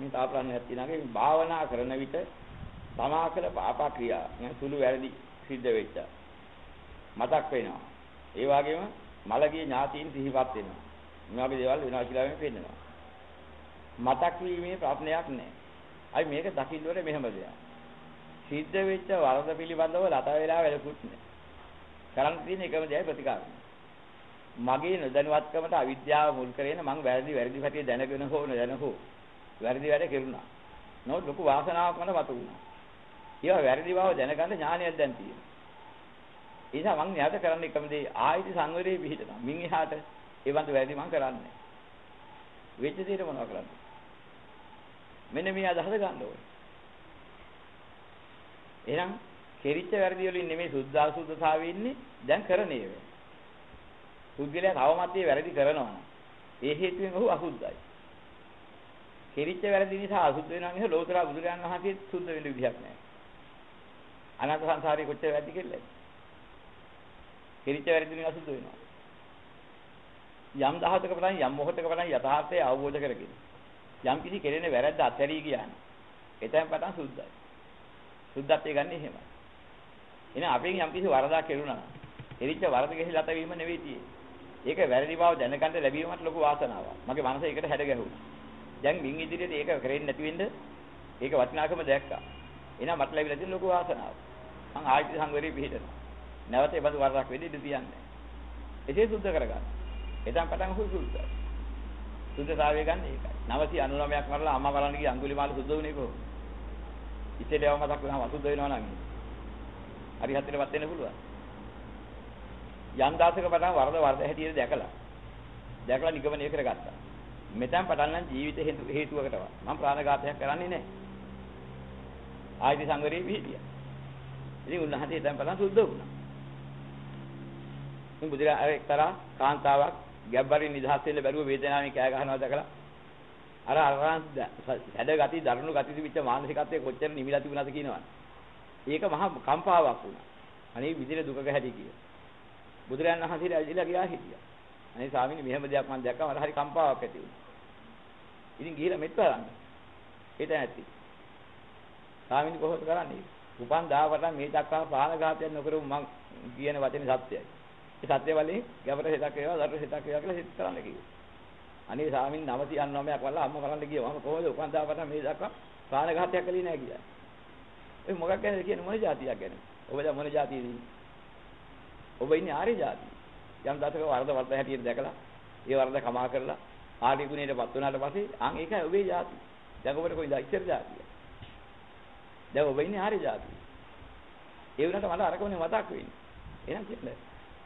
මේ තව ප්‍රශ්නයක් තියෙනවා. මේ භාවනා කරන විට තමා කළ පාප ක්‍රියා නෑ සුළු වැරදි සිද්ධ වෙච්ච මතක් වෙනවා. ඒ වගේම මලගේ ඥාතීන් සිහිපත් වෙනවා. මේ වගේ දේවල් වෙනවා කියලා මේ පෙන්නනවා. මතක් වීමේ ප්‍රශ්නයක් නෑ අයි මේක දකින්න ඕනේ මෙහෙම දෙයක්. සිද්ධ වෙච්ච වරද පිළිබඳව ලතා වෙලා වැඩකුත් නෑ කරන්න තියෙන එකම දෙයයි ප්‍රතිකාර මගේ නොදැනුවත්කමට අවිද්‍යාව මුල් කරගෙන මං වැරදි වැරදි පැත්තේ දැනගෙන හෝ නොදැන හෝ වැරදි වැඩ කෙරුණා. නමුත් ලොකු වාසනාවක් මට මතු වුණා. ඒවා වැරදි බව දැනගන්න ඥානයක් දැන් තියෙනවා. ඒ නිසා මං න්යාත කරන්න එකම දේ ආයිති සංවරයේ පිහිටනවා. මින් එහාට ඒ වන්ද වැරදි මං කරන්නේ. වෙච්ච දේට මොනව කරන්නේ? මෙන්න මේ අදහස ගන්න ඕනේ. එහෙනම් කෙරිච්ච වැරදි වලින් නෙමෙයි සුද්ධාසුද්ධතාවයේ ඉන්නේ දැන් කරන ඒවා. පුද්ගලයා තවමත් වැරදි කරනවා නම් ඒ හේතුවෙන් ඔහු අසුද්ධයි. කෙරිච්ච වැරදි නිසා අසුද්ධ වෙනවා මිස ලෝතර බුදුරජාණන් වහන්සේ සුද්ධ වෙන්න විදිහක් නැහැ. අනන්ත සංසාරේ කොච්චර වැරදි කෙල්ලද? කෙරිච්ච වැරදි නිසා අසුද්ධ වෙනවා. යම් දහසක පටන් යම් මොහොතක පටන් යථාර්ථය අවබෝධ කරගෙන යම් කිසි කෙරෙන වැරද්ද අත්හැරී ගියාන එතෙන් පටන් සුද්ධයි. සුද්ධත්වයේ ගන්න එහෙමයි. එහෙනම් අපෙන් යම් කිසි වරදක් කෙරුණා. එරිච්ච වරද ගෙහිලා තවීම නෙවෙයි තියෙන්නේ. ඒක වැරදි බව දැනගන්න ලැබීමත් ලොකු වාසනාවක්. මගේ මනස ඒකට හැඩ ගැහුණා. දැන් මින් ඉදිරියට ඒක කරෙන්නේ නැති වෙන්න ඒක වටිනාකම දැක්කා. එහෙනම් මට ලැබිලා තියෙන ලොකු වාසනාවක්. මං ආයිත් සංවරේ පිළිදෙනවා. නැවත ඒ බඳු වරදක් වෙන්න ඉඩ තියන්නේ. එසේ සුද්ධ කරගන්න. එතන පටන් හුරු සුද්ධයි. සුද්ධතාවය ගන්න ඒකයි. 999ක් මරලා අම්මා බලන්න ගිය අඟුලිමාල සුද්ධ වුණේ කොහොමද? ඉතේලව මතක් වෙනවා අසුද්ධ වෙනවා නම්. හරි හතරවත් වෙන්න පුළුවන්. යම් දාසක පටන් වරද වරද හැටියට දැකලා දැකලා නිගමනය කරගත්තා. මෙතෙන් පටන් නම් ජීවිත හේතුවකටවත් මම ප්‍රාණඝාතයක් කරන්නේ නැහැ. ආයිති සංවරේ පිළිහිටියා. ඉතින් උන්වහන්සේ එතෙන් පටන් සුද්ධ වුණා. ඉතින් බුදුරජාණන් අර එක්තරා කාන්තාවක් ගැබ්බරින් නිදහස් වෙන්න බැරුව වේදනාවෙන් කෑ ගහනවා දැකලා අර අරන් හැඩ ගති දරුණු ගති තිබිච්ච මානසිකත්වයේ කොච්චර නිමිලා තිබුණාද කියනවනේ. ඒක මහා කම්පාවක් වුණා. අනේ විදිහේ දුකක හැටි කියලා. බුදුරජාණන් වහන්සේට ඇවිල්ලා ගියා හිටියා. අනේ ස්වාමීනි මෙහෙම දෙයක් මම දැක්කම මට හරි කම්පාවක් ඇති වුණා. ඉතින් ගිහිල්ලා මෙත් බලන්න. හිත නැති. ස්වාමීනි කොහොමද කරන්නේ? උපන් දාවට මේ දක්වා ප්‍රාණඝාතයක් නොකරමු මං කියන වචනේ සත්‍යයි. ඒ සත්‍ය වලින් ගැබර හිතක් වේවා, දරු හිතක් වේවා කියලා හිත කරන්න කිව්වා. අනේ ස්වාමීන් 999ක් වල්ලා අම්ම කරන්න ගියවම කොහොමද උපන් දාවට මේ දක්වා ප්‍රාණඝාතයක් කළේ නැහැ කියලා. ඒ මොකක් ගැනද කියන්නේ මොන જાතියක් ගැන? ඔබ දැන් මොන જાතියද? ඔබ ඉන්නේ ආර්ය જાතිය. යම් දවසක වරද වරද හැටියට දැකලා ඒ වරද කමා කරලා ආදී ගුණයටපත් වුණාට පස්සේ ආන් ඒක ඔබේ જાති. දැන් ඔබට කොයි ඉස්සර જાතිය. දැන් ඔබ ඉන්නේ ආර්ය જાතිය. ඒ වුණාට මට අරකෝනේ මතක් වෙන්නේ. එහෙනම් කියන්නේ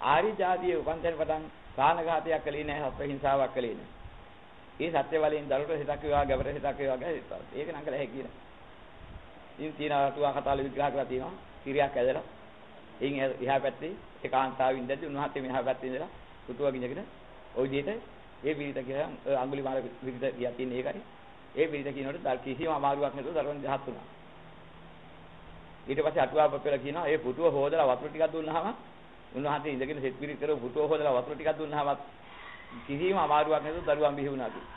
ආර්ය જાතියේ උපන්තර පටන් ප්‍රාණඝාතයක් කළේ නැහැ, හත්ව හිංසාවක් කළේ නැහැ. ඒ සත්‍ය වලින් දරුවට හිතක් වේවා, ගැබර හිතක් වේවා ගැහිත්තා. ඒක නම් කළ හැකි නෑ. ඉතින් තියන අටුවා කතාවල විග්‍රහ කරලා තියෙනවා. කිරියක් ඇදලා එයින් එහා පැත්තේ ඒ කාන්තාව ඉඳද්දි උන්වහන්සේ මෙහා පැත්තේ ඉඳලා පුතුව ගිනගෙන ওই විදිහට ඒ විරිත කියලා අඟුලිමාල විරිත ගියා තියෙන ඒකයි. ඒ විරිත කියනකොට කිසිම අමාරුවක් නැතුව දරුවන් දහත් වුණා. ඊට පස්සේ අටුවා පොතල කියනවා ඒ පුතුව හොදලා වතුර ටිකක් දුන්නාම උන්වහන්සේ ඉඳගෙන සෙත් පිරිත් කරව පුතුව හොදලා වතුර ටිකක් දුන්නාම කිසිම අමාරුවක් නැතුව දරුවන් බිහි වුණා කියලා.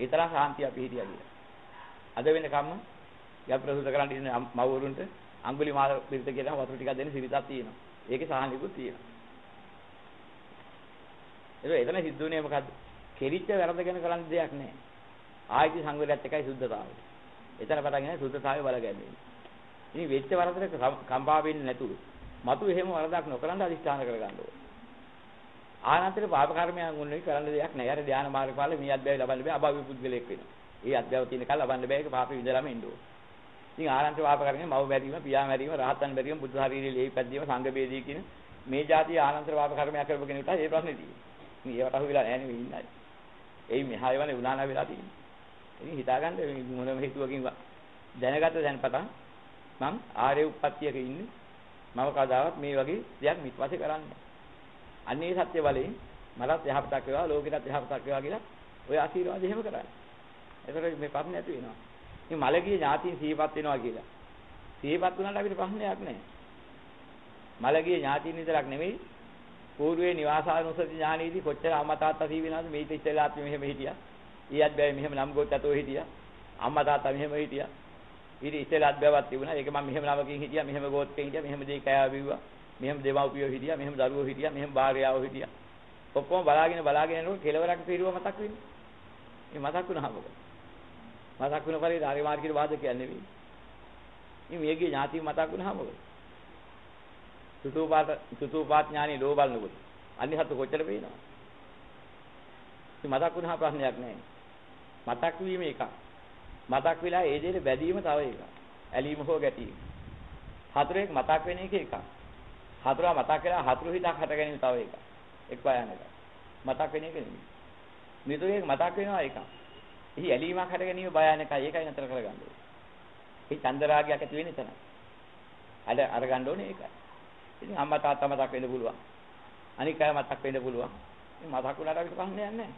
ඒ තරම් සාන්තිය පිහිටියා කියලා. අද වෙන කම්ම යම් ප්‍රසූත කරන්න ඉන්න මව්වරුන්ට අඟුලිමාල පිරිත කියලා වතුර ටිකක් දෙන්න සිරිතක් තියෙනවා. ඒකේ සාහනිකුත් තියෙනවා. ඒක එතන සිද්ධුනේ මොකද්ද? කෙරිච්ච වැරද්ද ගැන කරන්න දෙයක් නැහැ. ආයිති සංවරයත් එකයි සුද්ධතාවය. එතන පටන්ගෙන සුද්ධතාවය බලගන්නේ. ඉතින් වෙච්ච වරදට කම්පා වෙන්නේ නැතුව මතු එහෙම වරදක් නොකරන අදිස්ථාන කරගන්න ඕනේ. ආනන්තර පාප කර්මයන් උන්නේ කරන්න දෙයක් නැහැ. අර ධානා මාර්ගඵල මේ අධ්‍යය ලබන්න බෑ අභාවි පුද්ගලෙක් වෙනවා. ඒ අධ්‍යය තියෙන කල් ලබන්න බෑ ඒක පාපෙ විඳලාම ඉන්න ඕනේ. ඉතින් ආනන්ත පාප කර්මය මව මැරීම, පියා මැරීම, රහතන් මැරීම, බුද්ධ ශරීරයේ ලේ පැද්දීම, සංඝ බේදී කියන මේ જાතිය ආනන්ත පාප කර්මයක් කරපු කෙනෙකුට ඒ ප්‍රශ්නේ තියෙන්නේ. ඉතින් ඒවට අහු වෙලා නැහැ නෙවෙයි ඉන්නයි. එයි මෙහා ඒවනේ උනානා වෙලා තියෙන්නේ. ඉතින් හිතාගන්න මොනම හේතුවකින් දැනගත්ත දැන් පටන් මම ආර්ය උප්පත්තියක ඉන්නේ. මම කවදාවත් මේ වගේ දෙයක් මිත්වාසේ කරන්නේ අන්නේ සත්‍ය බලයෙන් මලත් යහපතක් වේවා ලෝකෙටත් යහපතක් වේවා කියලා ඔය ආශිර්වාද එහෙම කරන්නේ. ඒතකොට මේ ප්‍රශ්නේ ඇති වෙනවා. මේ මලගිය ඥාතින් සිහිපත් වෙනවා කියලා. සිහිපත් වුණාට අපිට ප්‍රශ්නයක් නැහැ. මලගිය ඥාතින් විතරක් නෙමෙයි పూర్වේ නිවාසානුසති ඥානෙදී කොච්චර අමතාත්තා සී වෙනවද මේ ඉතිච්චලාත් මෙහෙම හිටියා. ඊයත් බෑ මෙහෙම නම් ගොත් අතෝ හිටියා. අම්මා තාත්තා මෙහෙම හිටියා. ඊට ඉස්සෙල්ලා අත්බැවක් තිබුණා. ඒක මම මෙහෙම නමකින් හිටියා, මෙහෙම ගෝත්‍රයෙන් හිටියා, මෙහෙම දෙයි කෑවා බිව්වා. මෙහෙම දෙමව්පියෝ හිටියා, මෙහෙම දරුවෝ හිටියා, මෙහෙම භාර්යාවෝ හිටියා. ඔක්කොම බලාගෙන බලාගෙන යනකොට කෙලවරක් පිරුව මතක් වෙන්නේ. මේ මතක් වුණා මොකද? මතක් වුණ පරිදි ආර්ය මාර්ගයේ වාදකයක් නෙවෙයි. මේ මේගේ ඥාති මතක් වුණා මොකද? සුතූපාත සුතූපාත් ඥානෙ ලෝ බලනකොට. අනිහත් කොච්චර පේනවද? මේ මතක් වුණා ප්‍රශ්නයක් නැහැ. මතක් වීම එකක්. මතක් වෙලා ඒ දෙයට බැඳීම තව එකක්. ඇලීම හෝ ගැටීම. හතරෙක් මතක් වෙන එක එකක්. හතරවා මතක් කරලා හතුරු හිතක් හට ගැනීම තව එකක්. එක් භයානක. මතක් වෙන එක නෙමෙයි. මිතුරෙක් මතක් වෙනවා එකක්. එහි ඇලීමක් හට ගැනීම භයානකයි. ඒකයි නතර කරගන්න ඕනේ. ඒ චන්දරාගයක් ඇති වෙන්නේ එතන. අර අරගන්න ඕනේ ඒකයි. ඉතින් අම්මා තාත්තා මතක් වෙන්න පුළුවන්. අනික අය මතක් වෙන්න පුළුවන්. මේ මතක් වුණාට අපිට ප්‍රශ්නයක් නැහැ.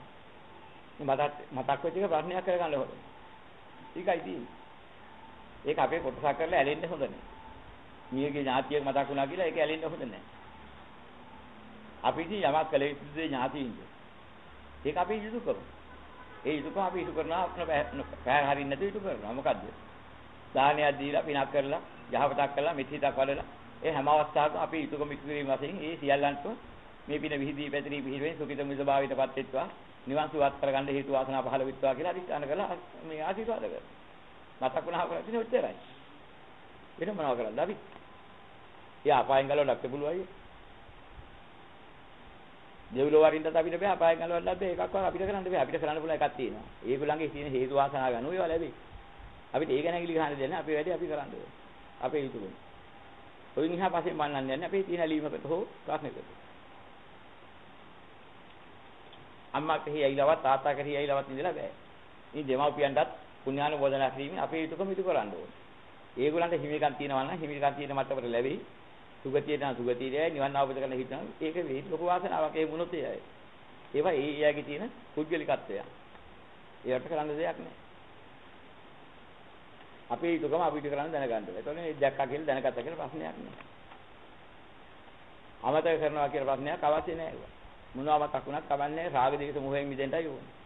මේ මතක් මතක් වෙච්ච එක ප්‍රශ්නයක් කරගන්න ඕනේ. ඒකයි තියෙන්නේ. ඒක අපේ කොටසක් කරලා ඇලෙන්න හොඳ නැහැ. මියගේ ඥාතියෙක් මතක් වුණා කියලා ඒක ඇලෙන්න හොඳ නැහැ. අපි ඉතින් යමක් කළ යුතුද ඥාතියින්ද? ඒක අපි ඉසු කරමු. ඒ ඉසුකම අපි ඉසු කරනවා අපේ පෑ හරින්න නැතුව ඉසු කරනවා. මොකද්ද? දානයක් දීලා පිනක් කරලා යහපතක් කරලා මිත්‍හිතක් වලලා ඒ හැම අවස්ථාවකම අපි ඉසුකම ඉසු කිරීම වශයෙන් ඒ සියල්ලන්ට මේ පින විහිදී පැතිරී පිහිරුවෙන් සුඛිත මිසභාවිතපත් වෙත්වා නිවන් සුවත් කරගන්න හේතු වාසනා පහළ වෙත්වා කියලා අදිස්ථාන කළා මේ ආශිර්වාද කරා. මතක් වුණා කරලා තියෙන ඔච්චරයි. වෙන මොනව කරන්නද අපි? එයා අපායන් ගලවන්නත් පුළුවයි. දෙවිලෝ වරින්දත් අපිට බෑ අපායන් ගලවන්නත් බෑ එකක්වත් අපිට කරන්න බෑ අපිට කරන්න පුළුවන් එකක් තියෙනවා. ඒගොල්ලන්ගේ තියෙන හේතු වාසනා ගන්න ඒවා ලැබෙයි. අපිට ඒ ගැන ඇඟිලි ගහන්න දෙන්නේ අපේ වැඩේ අපි කරන්න ඕනේ. අපේ යුතුයකම. ඔයින් එහා පස්සේ මන්නන්නේ නැහැ අපේ තියෙන ලීමකට හෝ ප්‍රශ්නයකට. අම්මා කෙහි ඇවිලවත් තාත්තා කෙහි ඇවිලවත් ඉඳලා බෑ. මේ දෙමව්පියන්ටත් පුණ්‍යානුමෝදනා කිරීමෙන් අපේ යුතුයකම ඉටු කරන්න ඕනේ. ඒගොල්ලන්ට හිමිකම් තියෙනවා නම් හිමිකම් තියෙන මට්ටමට ලැබෙයි. සුගතියට නම් සුගතියයි නිවන් අවබෝධ කරගන්න හිතන ඒක වෙයි ලොකු වාසනාවක් ඒ වුණොත් එයයි. ඒවා ඒ එයාගේ තියෙන පුද්ගලිකත්වය. ඒකට කරන්න දෙයක් නැහැ. අපේ යුතුයකම අපිට කරන්න දැනගන්න ඕනේ. එතකොට මේ දැක්කා කියලා දැනගත්තා කියලා ප්‍රශ්නයක් නැහැ. අමතක කරනවා කියලා ප්‍රශ්නයක් අවශ්‍ය නැහැ. මොනවාමතක් වුණත් කවන්නේ රාග දේශ මොහෙන් මිදෙන්නයි ඕනේ.